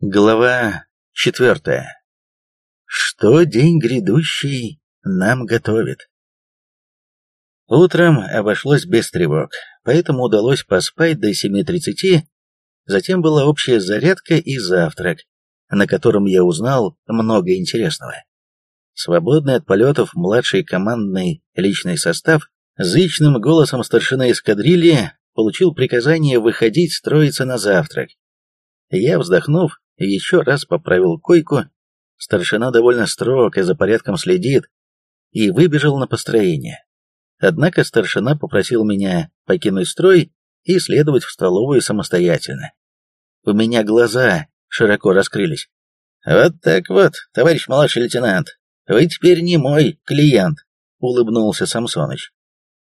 Глава четвертая. Что день грядущий нам готовит? Утром обошлось без тревог, поэтому удалось поспать до 7.30, затем была общая зарядка и завтрак, на котором я узнал много интересного. Свободный от полетов младший командный личный состав зычным голосом старшины эскадрильи получил приказание выходить строиться на завтрак. Я, вздохнув, еще раз поправил койку, старшина довольно строг и за порядком следит, и выбежал на построение. Однако старшина попросил меня покинуть строй и следовать в столовую самостоятельно. У меня глаза широко раскрылись. «Вот так вот, товарищ младший лейтенант, вы теперь не мой клиент», — улыбнулся Самсоныч.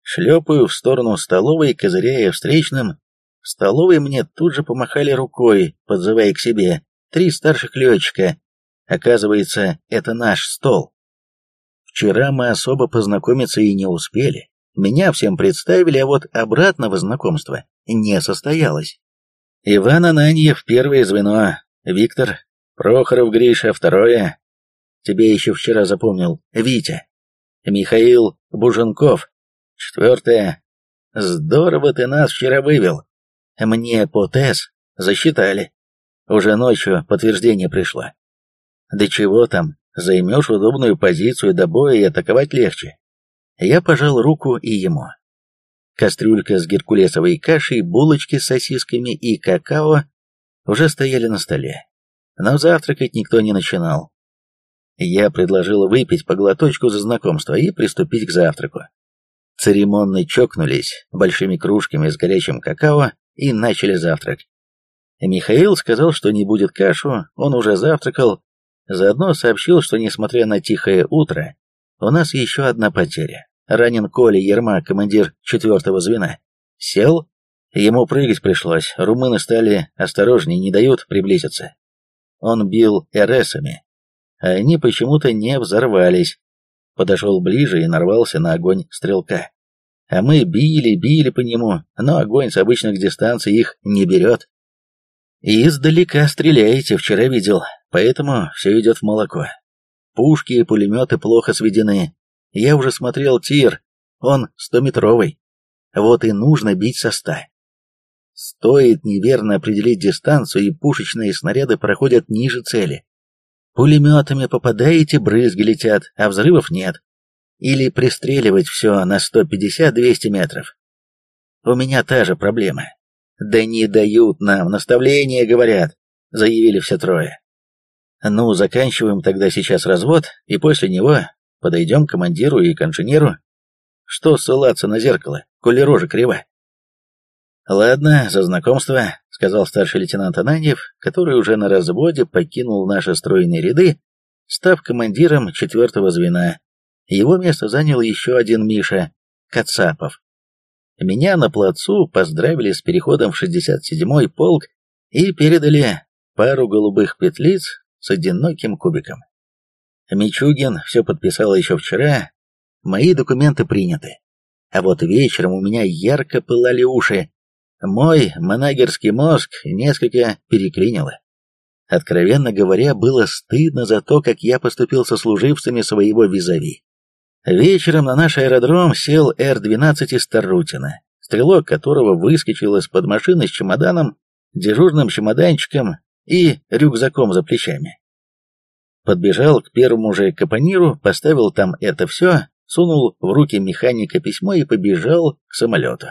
Шлепаю в сторону столовой, козыряя встречным. В столовой мне тут же помахали рукой, подзывая к себе три старших летчика. Оказывается, это наш стол. Вчера мы особо познакомиться и не успели. Меня всем представили, а вот обратного знакомства не состоялось. Иван Ананьев — первое звено, Виктор, Прохоров Гриша — второе. Тебе еще вчера запомнил, Витя. Михаил Буженков — четвертое. Здорово ты нас вчера вывел. Мне по ТЭС засчитали. Уже ночью подтверждение пришло. Да чего там, займешь удобную позицию до боя и атаковать легче. Я пожал руку и ему. Кастрюлька с геркулесовой кашей, булочки с сосисками и какао уже стояли на столе. Но завтракать никто не начинал. Я предложил выпить по глоточку за знакомство и приступить к завтраку. Церемонно чокнулись большими кружками с горячим какао и начали завтрак. Михаил сказал, что не будет кашу, он уже завтракал, заодно сообщил, что несмотря на тихое утро, у нас еще одна потеря. Ранен Коля Ерма, командир четвертого звена. Сел, ему прыгать пришлось, румыны стали осторожнее, не дают приблизиться. Он бил РСами, а они почему-то не взорвались. Подошел ближе и нарвался на огонь стрелка. А мы били, били по нему, но огонь с обычных дистанций их не берет. И издалека стреляете, вчера видел, поэтому все идет в молоко. Пушки и пулеметы плохо сведены. Я уже смотрел тир, он стометровый. Вот и нужно бить со ста. Стоит неверно определить дистанцию, и пушечные снаряды проходят ниже цели. Пулеметами попадаете, брызги летят, а взрывов нет. Или пристреливать все на 150-200 метров. У меня та же проблема. «Да не дают нам, наставления говорят», — заявили все трое. «Ну, заканчиваем тогда сейчас развод, и после него подойдем к командиру и к инженеру. Что ссылаться на зеркало, коли рожа крива?» «Ладно, за знакомство», — сказал старший лейтенант Ананьев, который уже на разводе покинул наши стройные ряды, став командиром четвертого звена. Его место занял еще один Миша, Кацапов. Меня на плацу поздравили с переходом в 67-й полк и передали пару голубых петлиц с одиноким кубиком. Мичугин все подписал еще вчера, мои документы приняты. А вот вечером у меня ярко пылали уши. Мой манагерский мозг несколько переклинило. Откровенно говоря, было стыдно за то, как я поступил со служивцами своего визави. Вечером на наш аэродром сел Р-12 из Тарутина, стрелок которого выскочил из-под машины с чемоданом, дежурным чемоданчиком и рюкзаком за плечами. Подбежал к первому же капониру, поставил там это все, сунул в руки механика письмо и побежал к самолету.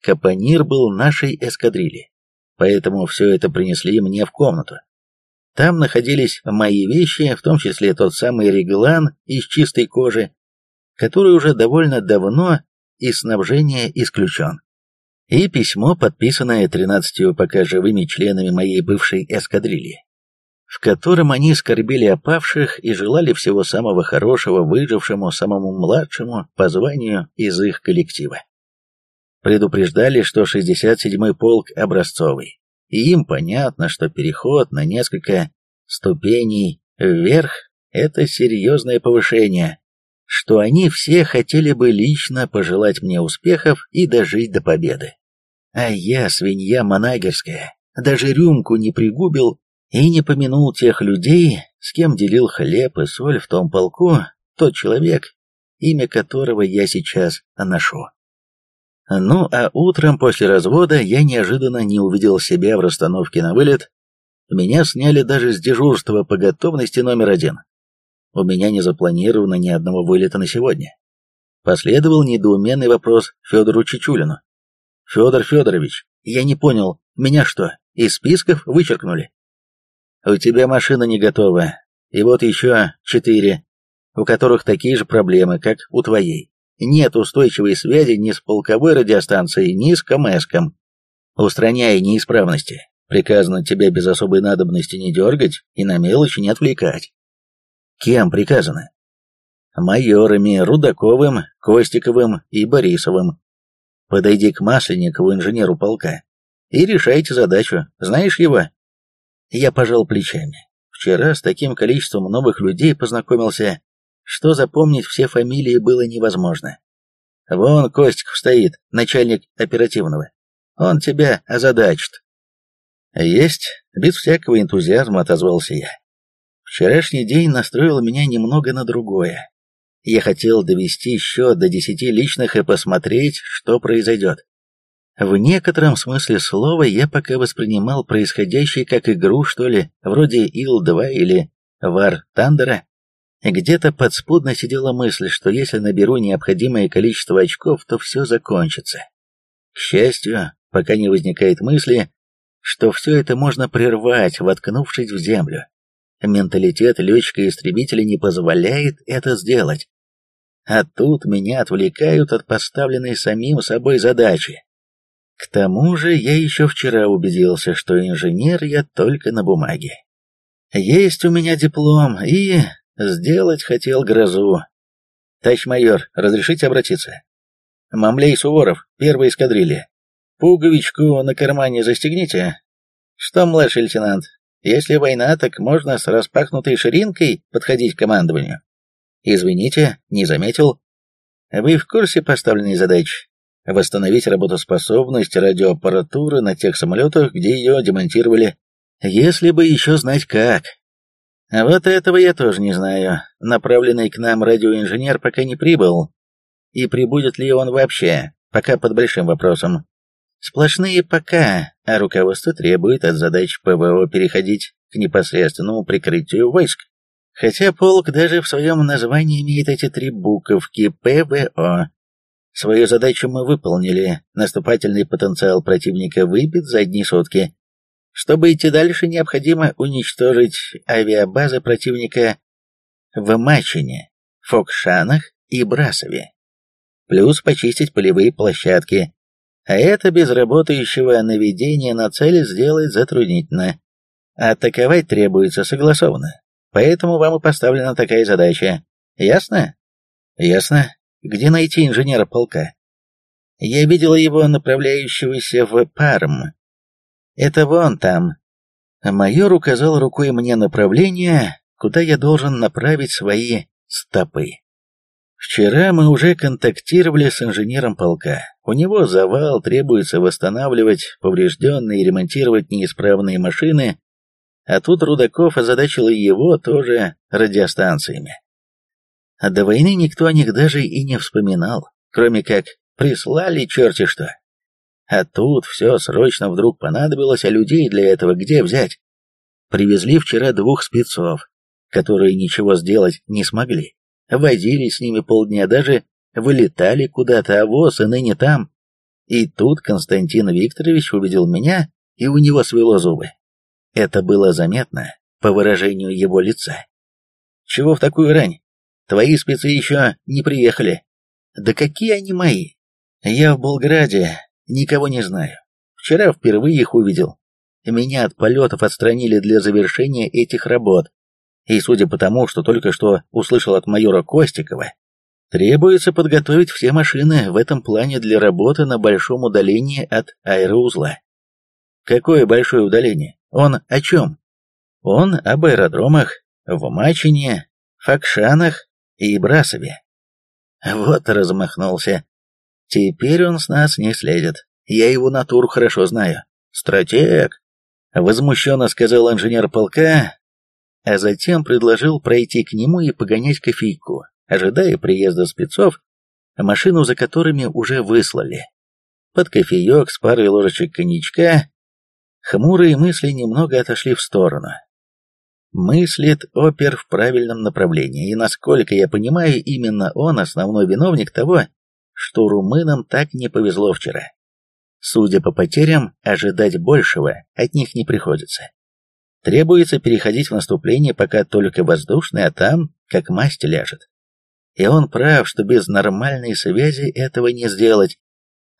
Капонир был нашей эскадрильи, поэтому все это принесли мне в комнату. Там находились мои вещи, в том числе тот самый реглан из чистой кожи, который уже довольно давно из снабжения исключен. И письмо, подписанное тринадцатью пока живыми членами моей бывшей эскадрильи, в котором они скорбели о павших и желали всего самого хорошего выжившему самому младшему по званию из их коллектива. Предупреждали, что 67-й полк образцовый, и им понятно, что переход на несколько ступеней вверх – это серьезное повышение, что они все хотели бы лично пожелать мне успехов и дожить до победы. А я, свинья манагерская, даже рюмку не пригубил И не помянул тех людей, с кем делил хлеб и соль в том полку, тот человек, имя которого я сейчас ношу. Ну, а утром после развода я неожиданно не увидел себя в расстановке на вылет. Меня сняли даже с дежурства по готовности номер один. У меня не запланировано ни одного вылета на сегодня. Последовал недоуменный вопрос Федору Чичулину. «Федор Федорович, я не понял, меня что, из списков вычеркнули?» «У тебя машина не готова, и вот еще четыре, у которых такие же проблемы, как у твоей. Нет устойчивой связи ни с полковой радиостанцией, ни с КМСком. Устраняй неисправности. Приказано тебя без особой надобности не дергать и на мелочи не отвлекать. Кем приказано? Майорами Рудаковым, Костиковым и Борисовым. Подойди к Масленникову, инженеру полка, и решайте задачу. Знаешь его? Я пожал плечами. Вчера с таким количеством новых людей познакомился, что запомнить все фамилии было невозможно. Вон Костиков стоит, начальник оперативного. Он тебя озадачит. Есть, без всякого энтузиазма отозвался я. Вчерашний день настроил меня немного на другое. Я хотел довести счет до десяти личных и посмотреть, что произойдет. В некотором смысле слова я пока воспринимал происходящее как игру, что ли, вроде Ил-2 или Вар Тандера. Где-то подспудно сидела мысль, что если наберу необходимое количество очков, то все закончится. К счастью, пока не возникает мысли, что все это можно прервать, воткнувшись в землю. Менталитет летчика-истребителя не позволяет это сделать. А тут меня отвлекают от поставленной самим собой задачи. К тому же я еще вчера убедился, что инженер я только на бумаге. Есть у меня диплом, и Сделать хотел грозу. Товарищ майор, разрешите обратиться? Мамлей Суворов, первая эскадрилья. Пуговичку на кармане застегните. Что, младший лейтенант, если война, так можно с распахнутой ширинкой подходить к командованию. Извините, не заметил. Вы в курсе поставленной задачи? Восстановить работоспособность радиоаппаратуры на тех самолетах, где ее демонтировали. Если бы еще знать как. А вот этого я тоже не знаю. Направленный к нам радиоинженер пока не прибыл. И прибудет ли он вообще, пока под большим вопросом. Сплошные «пока», а руководство требует от задач ПВО переходить к непосредственному прикрытию войск. Хотя полк даже в своем названии имеет эти три буковки ПВО. Свою задачу мы выполнили, наступательный потенциал противника выбит за одни сутки. Чтобы идти дальше, необходимо уничтожить авиабазы противника в Мачине, Фокшанах и Брасове. Плюс почистить полевые площадки. А это без работающего наведения на цель сделать затруднительно. Атаковать требуется согласованно. Поэтому вам и поставлена такая задача. Ясно? Ясно. Где найти инженера полка? Я видела его направляющегося в Парм, это вон там. Майор указал рукой мне направление, куда я должен направить свои стопы. Вчера мы уже контактировали с инженером полка. У него завал, требуется восстанавливать поврежденные и ремонтировать неисправные машины, а тут Рудаков озадачил его тоже радиостанциями. А до войны никто о них даже и не вспоминал, кроме как прислали черти что. А тут все срочно вдруг понадобилось, а людей для этого где взять? Привезли вчера двух спецов, которые ничего сделать не смогли. Возились с ними полдня, даже вылетали куда-то, а воз и ныне там. И тут Константин Викторович увидел меня, и у него свело зубы. Это было заметно по выражению его лица. «Чего в такую рань? Твои спецы еще не приехали». «Да какие они мои? Я в Болграде Никого не знаю. Вчера впервые их увидел. Меня от полетов отстранили для завершения этих работ. И судя по тому, что только что услышал от майора Костикова, требуется подготовить все машины в этом плане для работы на большом удалении от аэроузла. Какое большое удаление? Он о чем? Он об аэродромах в Мачине, Факшанах и Брасове. Вот размахнулся. Теперь он с нас не следит. Я его натуру хорошо знаю. Стратег. Возмущенно сказал инженер полка, а затем предложил пройти к нему и погонять кофейку, ожидая приезда спецов, машину за которыми уже выслали. Под кофеек с парой ложечек коньячка хмурые мысли немного отошли в сторону. Мыслит опер в правильном направлении, и, насколько я понимаю, именно он основной виновник того, что румынам так не повезло вчера. Судя по потерям, ожидать большего от них не приходится. Требуется переходить в наступление пока только воздушное, а там как масть ляжет. И он прав, что без нормальной связи этого не сделать.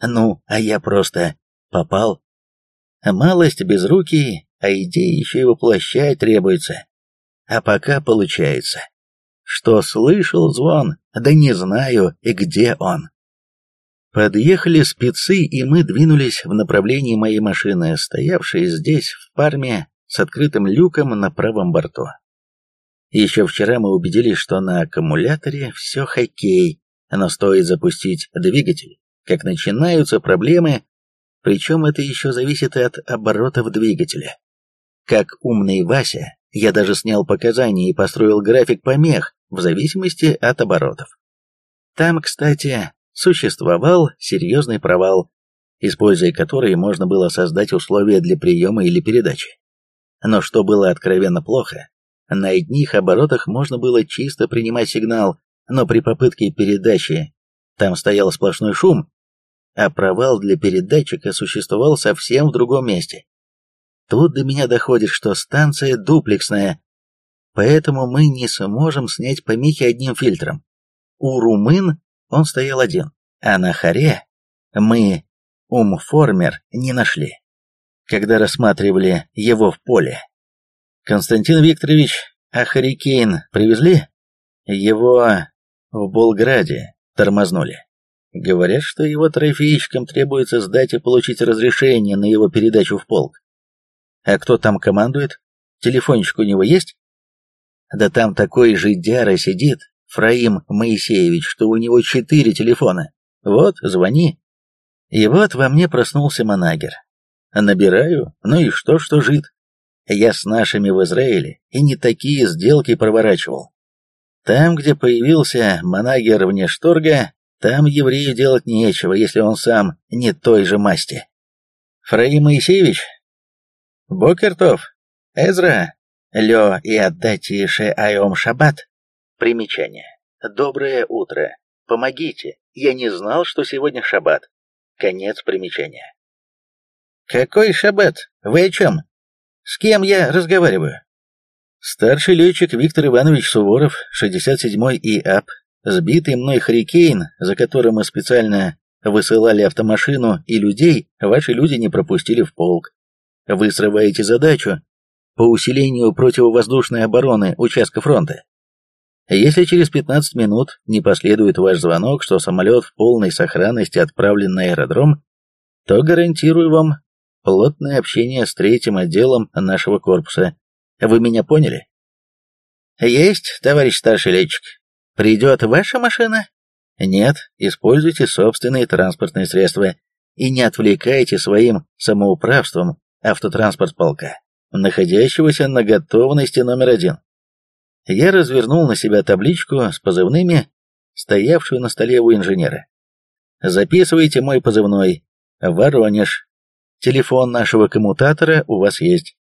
Ну, а я просто попал. Малость без руки, а идеи еще и воплощать требуется. А пока получается. Что слышал звон, да не знаю, и где он. Подъехали спецы, и мы двинулись в направлении моей машины, стоявшей здесь, в парме, с открытым люком на правом борту. Еще вчера мы убедились, что на аккумуляторе все хоккей, но стоит запустить двигатель, как начинаются проблемы, причем это еще зависит от оборотов двигателя. Как умный Вася, я даже снял показания и построил график помех в зависимости от оборотов. Там, кстати, существовал серьезный провал, используя который можно было создать условия для приема или передачи. Но что было откровенно плохо, на одних оборотах можно было чисто принимать сигнал, но при попытке передачи там стоял сплошной шум, а провал для передатчика существовал совсем в другом месте. Тут до меня доходит, что станция дуплексная, поэтому мы не сможем снять помехи одним фильтром. У румын он стоял один, а на харе мы умформер не нашли, когда рассматривали его в поле. Константин Викторович, а привезли? Его в Болграде тормознули. Говорят, что его трофейщикам требуется сдать и получить разрешение на его передачу в полк. А кто там командует? Телефончик у него есть? Да там такой же дяра сидит, Фраим Моисеевич, что у него четыре телефона. Вот, звони. И вот во мне проснулся Манагер. Набираю, ну и что, что жид? Я с нашими в Израиле и не такие сделки проворачивал. Там, где появился Манагер вне шторга, там еврею делать нечего, если он сам не той же масти. Фраим Моисеевич? Бокертов? Эзра? Лё и отдайте айом шаббат? Примечание. Доброе утро. Помогите. Я не знал, что сегодня шаббат. Конец примечания. Какой шаббат? Вы о чем? С кем я разговариваю? Старший летчик Виктор Иванович Суворов, 67-й ИАП, сбитый мной Харикейн, за которым мы специально высылали автомашину и людей, ваши люди не пропустили в полк. Вы срываете задачу по усилению противовоздушной обороны участка фронта. Если через 15 минут не последует ваш звонок, что самолет в полной сохранности отправлен на аэродром, то гарантирую вам плотное общение с третьим отделом нашего корпуса. Вы меня поняли? Есть, товарищ старший летчик. Придет ваша машина? Нет, используйте собственные транспортные средства и не отвлекайте своим самоуправством автотранспорт полка, находящегося на готовности номер один. Я развернул на себя табличку с позывными, стоявшую на столе у инженера. Записывайте мой позывной. Воронеж. Телефон нашего коммутатора у вас есть.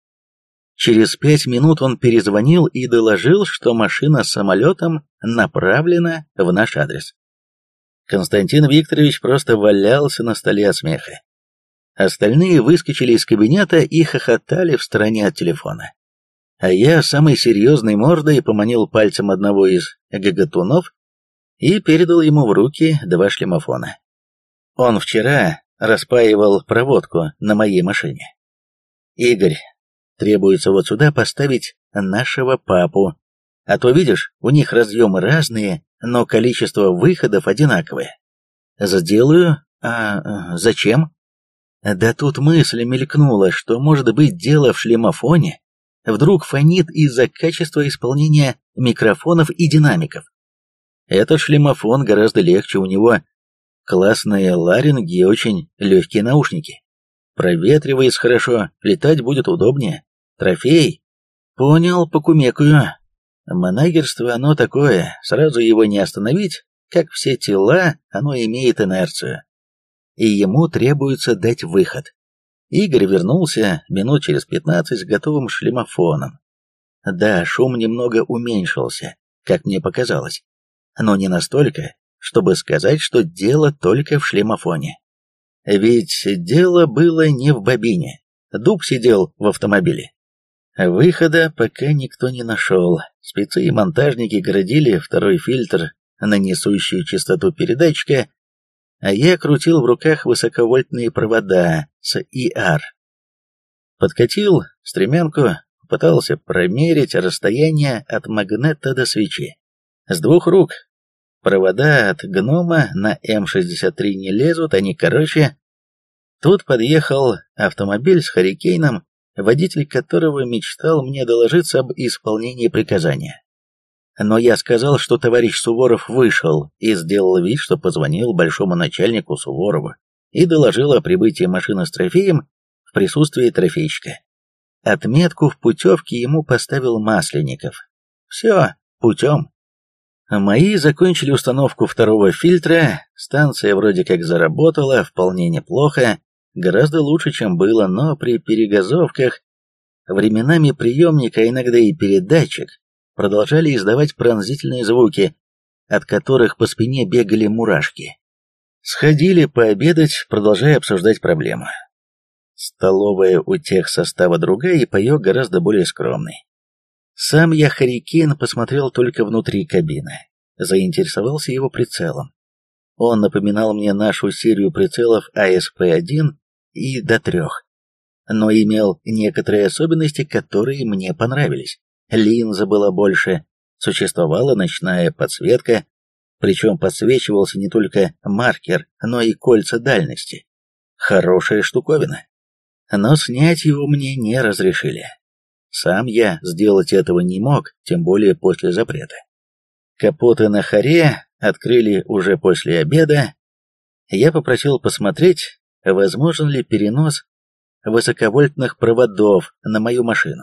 Через пять минут он перезвонил и доложил, что машина с самолетом направлена в наш адрес. Константин Викторович просто валялся на столе от смеха. Остальные выскочили из кабинета и хохотали в стороне от телефона а я самой серьезной мордой поманил пальцем одного из гагатунов и передал ему в руки два шлемофона. Он вчера распаивал проводку на моей машине. «Игорь, требуется вот сюда поставить нашего папу, а то, видишь, у них разъемы разные, но количество выходов одинаковое. Сделаю, а зачем?» Да тут мысль мелькнула, что может быть дело в шлемофоне, вдруг фонит из-за качества исполнения микрофонов и динамиков. Этот шлемофон гораздо легче, у него классные ларинги и очень легкие наушники. Проветривается хорошо, летать будет удобнее. Трофей? Понял, покумекаю. Манагерство оно такое, сразу его не остановить, как все тела, оно имеет инерцию. И ему требуется дать выход. Игорь вернулся минут через пятнадцать с готовым шлемофоном. Да, шум немного уменьшился, как мне показалось, но не настолько, чтобы сказать, что дело только в шлемофоне. Ведь дело было не в бобине. Дуб сидел в автомобиле. Выхода пока никто не нашел. Спецы и монтажники городили второй фильтр на несущую частоту передатчика, а я крутил в руках высоковольтные провода с ИР. Подкатил стремянку, пытался промерить расстояние от магнета до свечи. С двух рук. Провода от гнома на М-63 не лезут, они короче. Тут подъехал автомобиль с Харикейном, водитель которого мечтал мне доложиться об исполнении приказания. Но я сказал, что товарищ Суворов вышел и сделал вид, что позвонил большому начальнику Суворову и доложил о прибытии машины с трофеем в присутствии трофейщика. Отметку в путевке ему поставил Масленников. Все, путем. Мои закончили установку второго фильтра, станция вроде как заработала, вполне неплохо, гораздо лучше, чем было, но при перегазовках временами приемник, а иногда и передатчик продолжали издавать пронзительные звуки, от которых по спине бегали мурашки. Сходили пообедать, продолжая обсуждать проблему. Столовая у тех состава другая и паёк гораздо более скромный. Сам я Харикин посмотрел только внутри кабины, заинтересовался его прицелом. Он напоминал мне нашу серию прицелов АСП-1 и до трех, но имел некоторые особенности, которые мне понравились. Линза была больше, существовала ночная подсветка, причем подсвечивался не только маркер, но и кольца дальности. Хорошая штуковина. Но снять его мне не разрешили. Сам я сделать этого не мог, тем более после запрета. Капоты на харе открыли уже после обеда. Я попросил посмотреть, возможен ли перенос высоковольтных проводов на мою машину.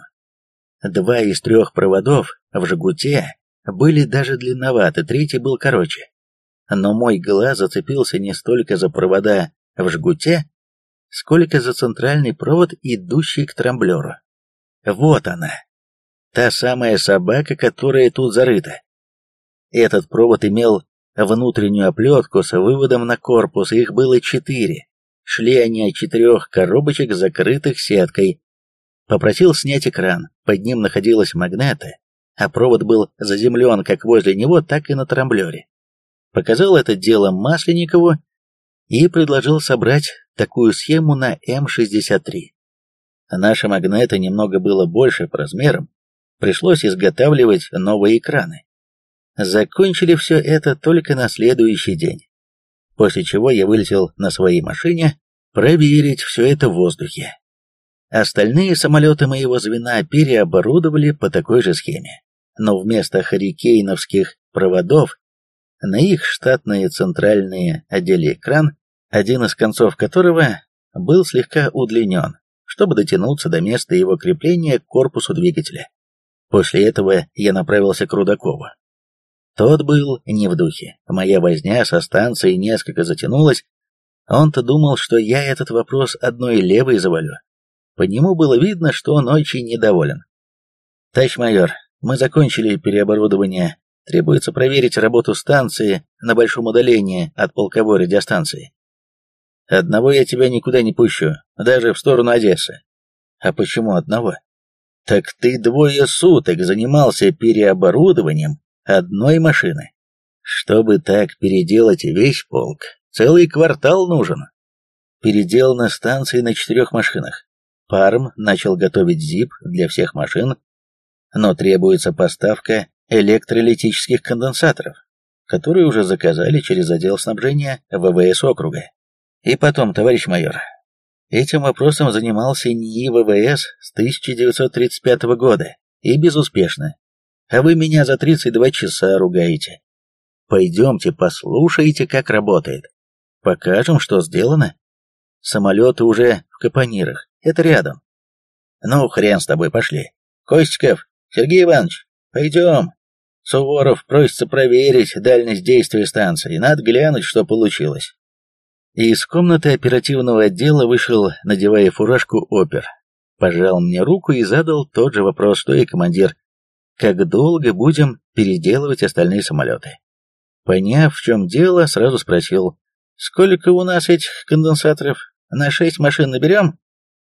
Два из трех проводов в жгуте были даже длинноваты, третий был короче. Но мой глаз зацепился не столько за провода в жгуте, сколько за центральный провод, идущий к трамблеру. Вот она, та самая собака, которая тут зарыта. Этот провод имел внутреннюю оплетку с выводом на корпус, их было четыре. Шли они от четырех коробочек, закрытых сеткой. Попросил снять экран, под ним находилась магнета, а провод был заземлен как возле него, так и на трамблере. Показал это дело Масленникову и предложил собрать такую схему на М63. Наши магнеты немного было больше по размерам, пришлось изготавливать новые экраны. Закончили все это только на следующий день после чего я вылетел на своей машине проверить все это в воздухе. Остальные самолеты моего звена переоборудовали по такой же схеме, но вместо харикейновских проводов на их штатные центральные одели экран, один из концов которого был слегка удлинен, чтобы дотянуться до места его крепления к корпусу двигателя. После этого я направился к Рудакову. Тот был не в духе. Моя возня со станцией несколько затянулась. Он-то думал, что я этот вопрос одной левой завалю. По нему было видно, что он очень недоволен. «Товарищ майор, мы закончили переоборудование. Требуется проверить работу станции на большом удалении от полковой радиостанции. Одного я тебя никуда не пущу, даже в сторону Одессы. А почему одного? Так ты двое суток занимался переоборудованием одной машины. Чтобы так переделать весь полк, целый квартал нужен. Переделана станция на четырех машинах. Парм начал готовить ЗИП для всех машин, но требуется поставка электролитических конденсаторов, которые уже заказали через отдел снабжения ВВС округа. И потом, товарищ майор, этим вопросом занимался НИИ ВВС с 1935 года, и безуспешно а вы меня за 32 часа ругаете. Пойдемте послушайте, как работает. Покажем, что сделано. Самолеты уже в Капонирах. Это рядом. Ну, хрен с тобой, пошли. Костиков, Сергей Иванович, пойдем. Суворов просится проверить дальность действия станции. Надо глянуть, что получилось. Из комнаты оперативного отдела вышел, надевая фуражку, опер. Пожал мне руку и задал тот же вопрос, что и командир. Как долго будем переделывать остальные самолеты? Поняв, в чем дело, сразу спросил. Сколько у нас этих конденсаторов? На шесть машин наберем?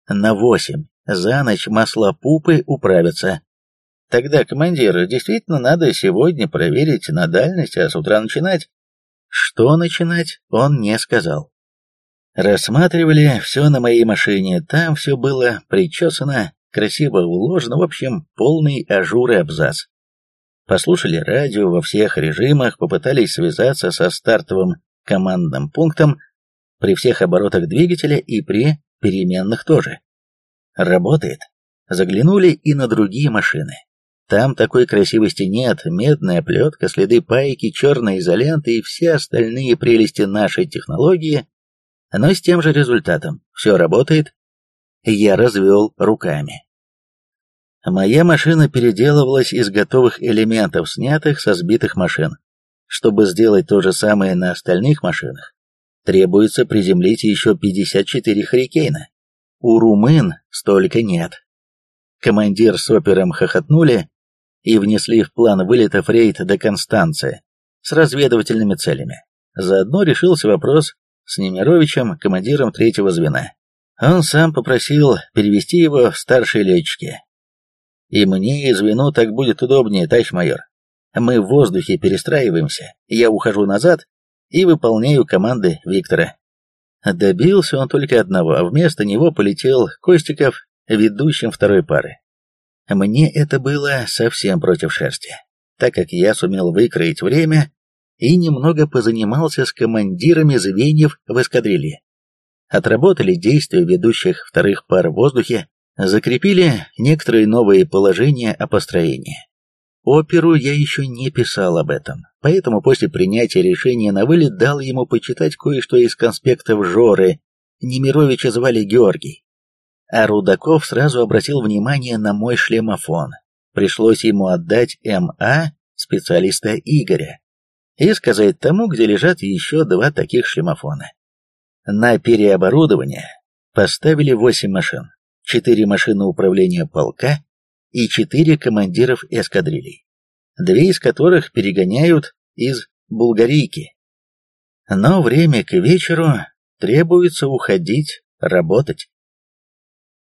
На восемь. За ночь маслопупы управятся. Тогда, командир, действительно надо сегодня проверить на дальность, а с утра начинать. Что начинать, он не сказал. Рассматривали все на моей машине, там все было причесано, красиво уложено, в общем, полный ажур и абзац. Послушали радио во всех режимах, попытались связаться со стартовым командным пунктом при всех оборотах двигателя и при переменных тоже. Работает. Заглянули и на другие машины. Там такой красивости нет, медная плетка, следы пайки, черная изолента и все остальные прелести нашей технологии, но с тем же результатом. Все работает. Я развел руками. Моя машина переделывалась из готовых элементов, снятых со сбитых машин. Чтобы сделать то же самое на остальных машинах, требуется приземлить еще 54 Хрикейна. У румын столько нет. Командир с опером хохотнули и внесли в план вылета рейд до Констанции с разведывательными целями. Заодно решился вопрос с Немировичем, командиром третьего звена. Он сам попросил перевести его в старшие летчики. И мне и звену так будет удобнее, товарищ майор. Мы в воздухе перестраиваемся, я ухожу назад и выполняю команды Виктора. Добился он только одного, а вместо него полетел Костиков, ведущим второй пары. Мне это было совсем против шерсти, так как я сумел выкроить время и немного позанимался с командирами звеньев в эскадрилье. Отработали действия ведущих вторых пар в воздухе, закрепили некоторые новые положения о построении. Оперу я еще не писал об этом, поэтому после принятия решения на вылет дал ему почитать кое-что из конспектов Жоры. Немировича звали Георгий. А Рудаков сразу обратил внимание на мой шлемофон. Пришлось ему отдать МА специалиста Игоря и сказать тому, где лежат еще два таких шлемофона. На переоборудование поставили восемь машин, четыре машины управления полка и четыре командиров эскадрилей, две из которых перегоняют из Булгарийки. Но время к вечеру требуется уходить работать.